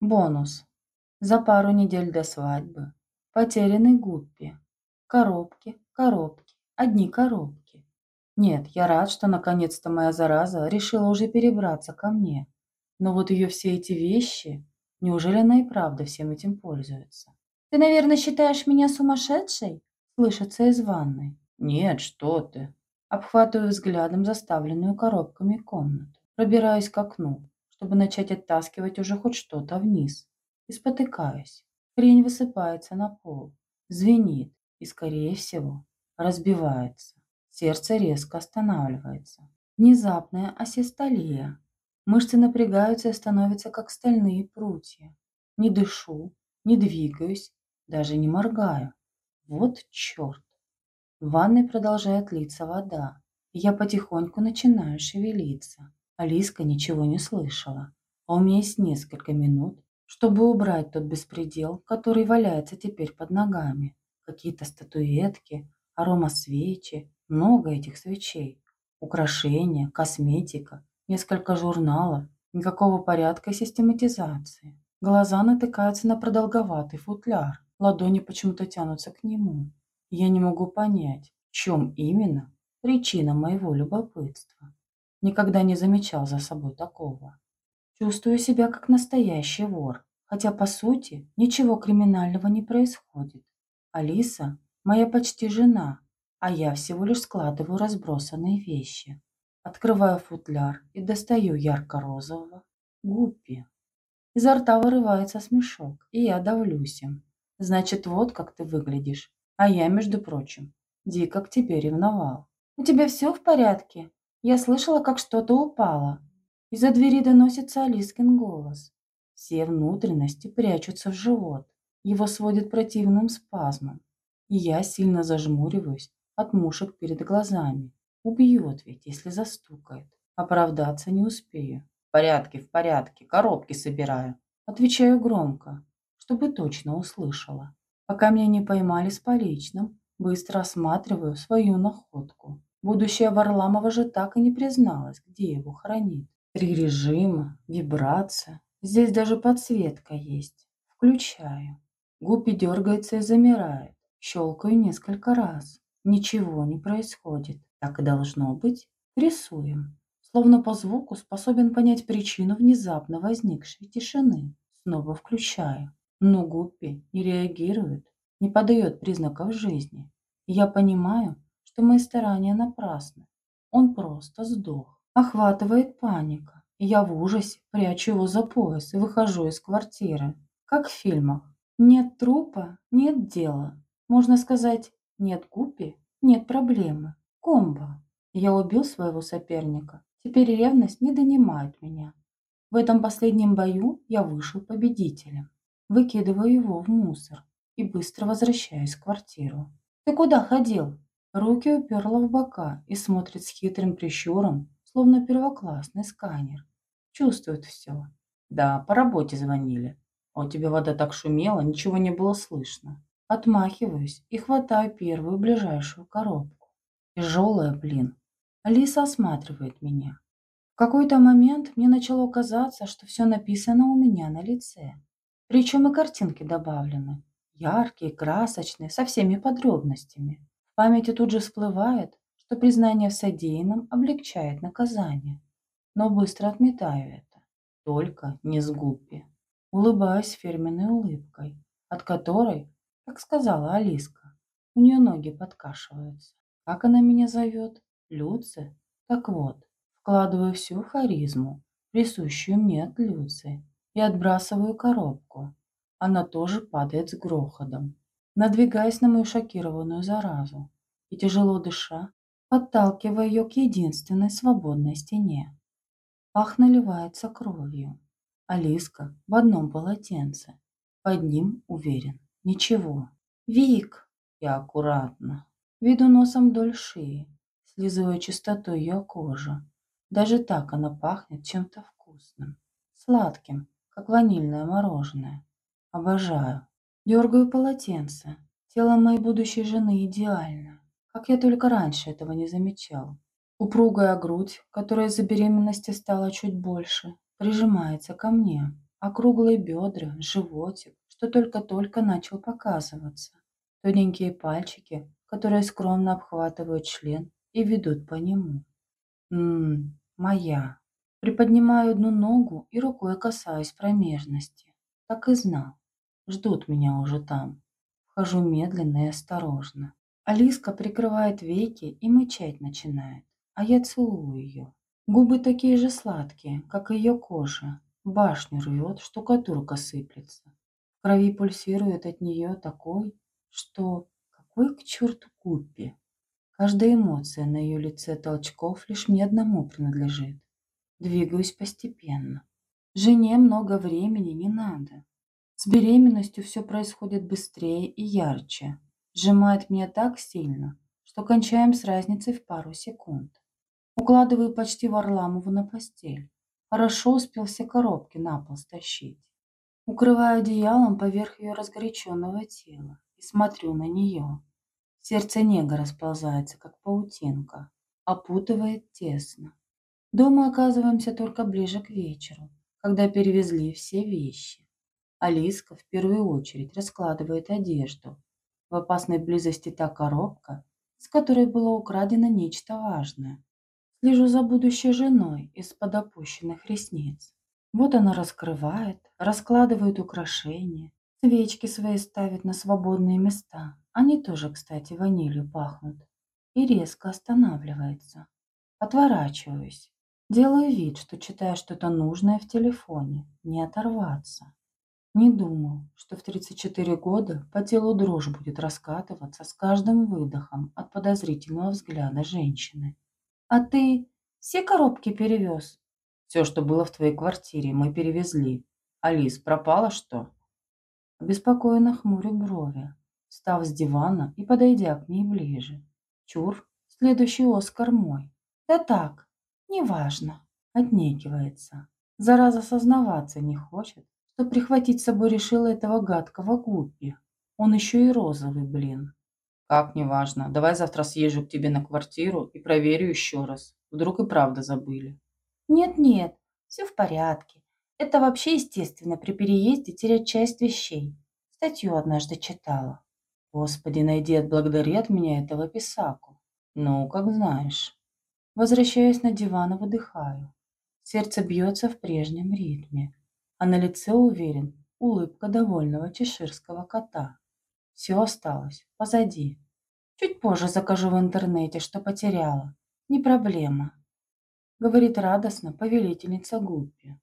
Бонус. За пару недель до свадьбы. Потерянный Гуппи. Коробки, коробки, одни коробки. Нет, я рад, что наконец-то моя зараза решила уже перебраться ко мне. Но вот ее все эти вещи, неужели она и правда всем этим пользуется? «Ты, наверное, считаешь меня сумасшедшей?» Слышится из ванной. «Нет, что ты!» Обхватываю взглядом заставленную коробками комнату. Пробираюсь к окну, чтобы начать оттаскивать уже хоть что-то вниз. И спотыкаюсь. Хрень высыпается на пол. Звенит и, скорее всего, разбивается. Сердце резко останавливается. Внезапная асистолия. Мышцы напрягаются и становятся как стальные прутья. Не дышу, не двигаюсь, даже не моргаю. Вот черт. В ванной продолжает литься вода, я потихоньку начинаю шевелиться. Алиска ничего не слышала, а у меня есть несколько минут, чтобы убрать тот беспредел, который валяется теперь под ногами. Какие-то статуэтки, аромасвечи, много этих свечей, украшения, косметика, несколько журналов, никакого порядка и систематизации. Глаза натыкаются на продолговатый футляр, ладони почему-то тянутся к нему. Я не могу понять, в чем именно причина моего любопытства. Никогда не замечал за собой такого. Чувствую себя как настоящий вор, хотя по сути ничего криминального не происходит. Алиса – моя почти жена, а я всего лишь складываю разбросанные вещи. Открываю футляр и достаю ярко-розового гуппи. Изо рта вырывается смешок, и я давлюсь им. Значит, вот как ты выглядишь, а я, между прочим, дико к тебе ревновал. «У тебя все в порядке? Я слышала, как что-то упало». Из-за двери доносится Алискин голос. Все внутренности прячутся в живот. Его сводит противным спазмом. И я сильно зажмуриваюсь от мушек перед глазами. Убьет ведь, если застукает. Оправдаться не успею. В порядке, в порядке, коробки собираю. Отвечаю громко, чтобы точно услышала. Пока меня не поймали с поличным, быстро осматриваю свою находку. Будущая Варламова же так и не призналась, где его хранит. Три режима, вибрация. Здесь даже подсветка есть. Включаю. Гуппи дергается и замирает. Щелкаю несколько раз. Ничего не происходит. Так и должно быть. Рисуем. Словно по звуку способен понять причину внезапно возникшей тишины. Снова включаю. Но Гуппи не реагирует, не подает признаков жизни. Я понимаю, что мои старания напрасны. Он просто сдох. Охватывает паника. Я в ужасе прячу его за пояс и выхожу из квартиры. Как в фильмах. Нет трупа, нет дела. Можно сказать, нет Гуппи, нет проблемы. Комбо. Я убил своего соперника. Теперь ревность не донимает меня. В этом последнем бою я вышел победителем. Выкидываю его в мусор и быстро возвращаюсь в квартиру. «Ты куда ходил?» Руки уперла в бока и смотрит с хитрым прищуром, словно первоклассный сканер. Чувствует все. «Да, по работе звонили. А у тебя вода так шумела, ничего не было слышно». Отмахиваюсь и хватаю первую ближайшую коробку. Тяжелая, блин. Алиса осматривает меня. В какой-то момент мне начало казаться, что все написано у меня на лице. Причем и картинки добавлены. Яркие, красочные, со всеми подробностями. Памяти тут же всплывает, что признание в содеянном облегчает наказание. Но быстро отметаю это. Только не с Гуппи. Улыбаюсь фирменной улыбкой, от которой, как сказала Алиска, у нее ноги подкашиваются. Как она меня зовет? Люци? Так вот, вкладываю всю харизму, присущую мне от Люции, и отбрасываю коробку. Она тоже падает с грохотом, надвигаясь на мою шокированную заразу, и тяжело дыша, подталкивая ее к единственной свободной стене. Пах наливается кровью. Алиска в одном полотенце. Под ним, уверен, ничего. «Вик!» Я аккуратно. Веду носом вдоль шеи, слизывая чистоту ее кожи. Даже так она пахнет чем-то вкусным, сладким, как ванильное мороженое. Обожаю. Дергаю полотенце. Тело моей будущей жены идеально. Как я только раньше этого не замечал. Упругая грудь, которая из-за беременности стала чуть больше, прижимается ко мне. округлые бедра, животик, что только-только начал показываться. Тоненькие пальчики, которые скромно обхватывают член и ведут по нему. Ммм, моя. Приподнимаю одну ногу и рукой касаюсь промежности. Так и знал. Ждут меня уже там. Вхожу медленно и осторожно. Алиска прикрывает веки и мычать начинает, а я целую ее. Губы такие же сладкие, как ее кожа. Башню рвет, штукатурка сыплется. В крови пульсирует от нее такой, что... Какой к черту Куппи? Каждая эмоция на ее лице толчков лишь мне одному принадлежит. Двигаюсь постепенно. Жене много времени не надо. С беременностью все происходит быстрее и ярче. Сжимает меня так сильно, что кончаем с разницей в пару секунд. Укладываю почти Варламову на постель. Хорошо успел все коробки на пол стащить. Укрываю одеялом поверх ее разгоряченного тела и смотрю на нее. Сердце нега расползается, как паутинка, опутывает тесно. Дома оказываемся только ближе к вечеру, когда перевезли все вещи. Алиска в первую очередь раскладывает одежду. В опасной близости та коробка, с которой было украдено нечто важное. Слежу за будущей женой из-под опущенных ресниц. Вот она раскрывает, раскладывает украшения, свечки свои ставит на свободные места. Они тоже, кстати, ванилью пахнут. И резко останавливается. Отворачиваюсь. Делаю вид, что читаю что-то нужное в телефоне. Не оторваться. Не думал, что в 34 года по телу дрожь будет раскатываться с каждым выдохом от подозрительного взгляда женщины. «А ты все коробки перевез?» «Все, что было в твоей квартире, мы перевезли. Алис, пропала что?» Беспокойно хмурю брови, встав с дивана и подойдя к ней ближе. «Чур, следующий Оскар мой». «Да так, неважно», — отнекивается. Зараза сознаваться не хочет, что прихватить с собой решила этого гадкого Гуппи. Он еще и розовый, блин. Как неважно. Давай завтра съезжу к тебе на квартиру и проверю еще раз. Вдруг и правда забыли. Нет-нет, все в порядке. Это вообще естественно при переезде терять часть вещей. Статью однажды читала. Господи, найди отблагодари от меня этого писаку. Ну, как знаешь. Возвращаюсь на диван и выдыхаю. Сердце бьется в прежнем ритме а на лице уверен улыбка довольного чеширского кота. Все осталось позади. Чуть позже закажу в интернете, что потеряла. Не проблема. Говорит радостно повелительница Гуппи.